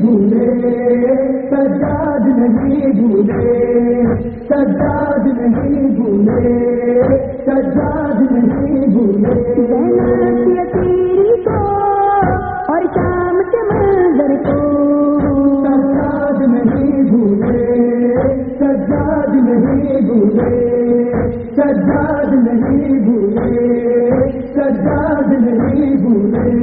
بھولے سجاد نہیں بھولے سجاد نہیں بھولے سجاد نہیں بھولے۔ تیری کو اور شام کے منظر کو۔ سجاد نہیں بھولے سجاد نہیں بھولے سجاد نہیں بھولے سجاد نہیں بھولے۔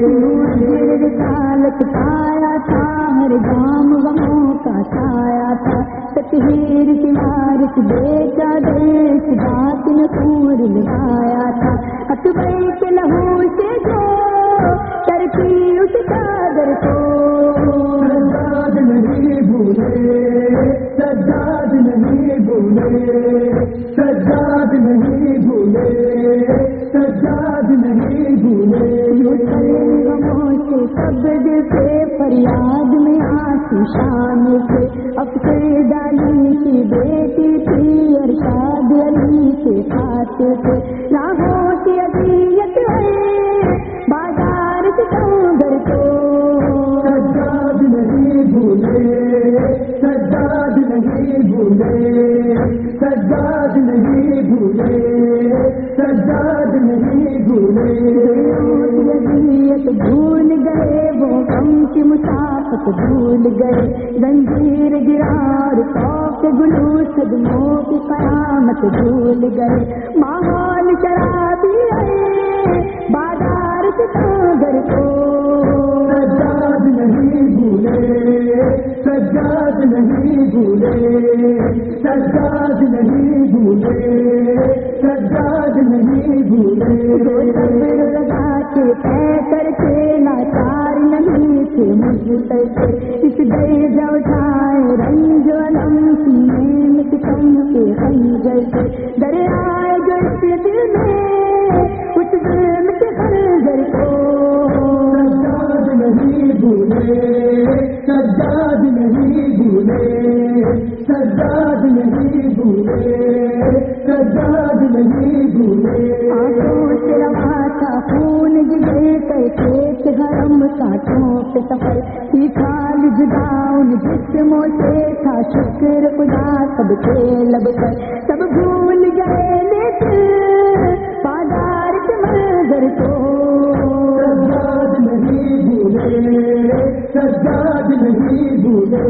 کی مارچ بیچا دیش بات نے پور لگایا تھا۔ اکبر کے لہو سے جو ترکی اس چادر کو۔ سجاد نہیں بھولے سجاد نہیں بھولے سجاد نہیں بھولے سجاد نہیں بھولے۔ غموں سے قبض سے فریاد میں آتی شام سے افسر جاتے تھے راہوں کی اذیت ہے۔ بازار کے سمندر کو غم کی مسافت بھول گئے زنجیر گرار خوف گلو صدموں کی قیامت بھول گئے۔ ماحول شرابی ہے بازار کے ساگر کو۔ سجاد نہیں بھولے سجاد نہیں بھولے سجاد نہیں بھولے سجاد نہیں بھولے۔ لگا کے کے لاچار نہیں نہیں بھولے سجاد نہیں سجاد نہیں آنکھوں سے روا تھا خون جگر کیسے گرم کاٹوں کے سفر سیکھال جدا ان جسموں سے تھا شکر خدا سب کے لب کر سب بھول گئے لیکن بازار کے منظر کو سجاد نہیں بھولے سجاد نہیں بھولے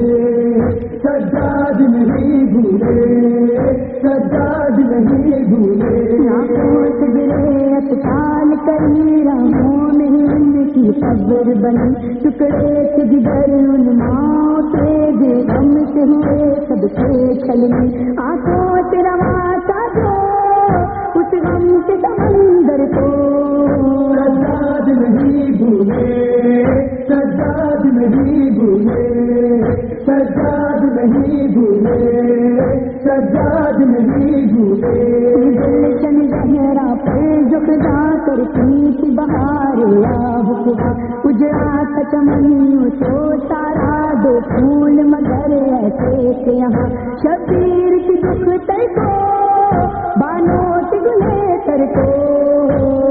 سجاد نہیں بھولے سجاد نہیں بھولے آنکھوں سے گرے اطفال کری راہوں قبر بنی ٹکڑے سے جگر کے غم سے ہوئے سب سے چھلنی آنکھوں سے روا تھا جو اس غم کے سمندر کو۔ سجاد نہیں بھولے سجاد نہیں بھولے سجاد نہیں بھولے سجاد نہیں بھولے۔ گلشن گہرا پر جھکا کر پیت بہار آب خدا اجڑا چمنیوں تو تارا دو پھول مگر ایسے تھے یہاں۔ شبیر کی دکھ تر کو، بانو گلے تر کو۔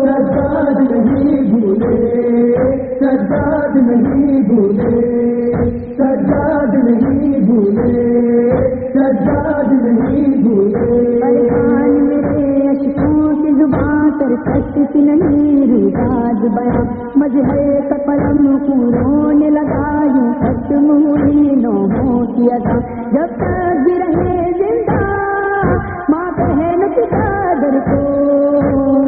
سجاد نہیں بھولے سجاد نہیں بھولے سجاد نہیں بھولے۔ راج بیا مجھے کپڑم کو رونے لگا یوں ختم ہوئی نوحوں کی ادا جب تک رہے زندہ ماں بہن کی قدر کو۔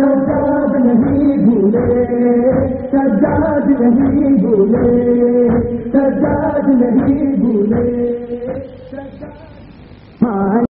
سجاد نہیں بھولے سجاد نہیں بھولے سجاد نہیں بھولے۔ ہاں۔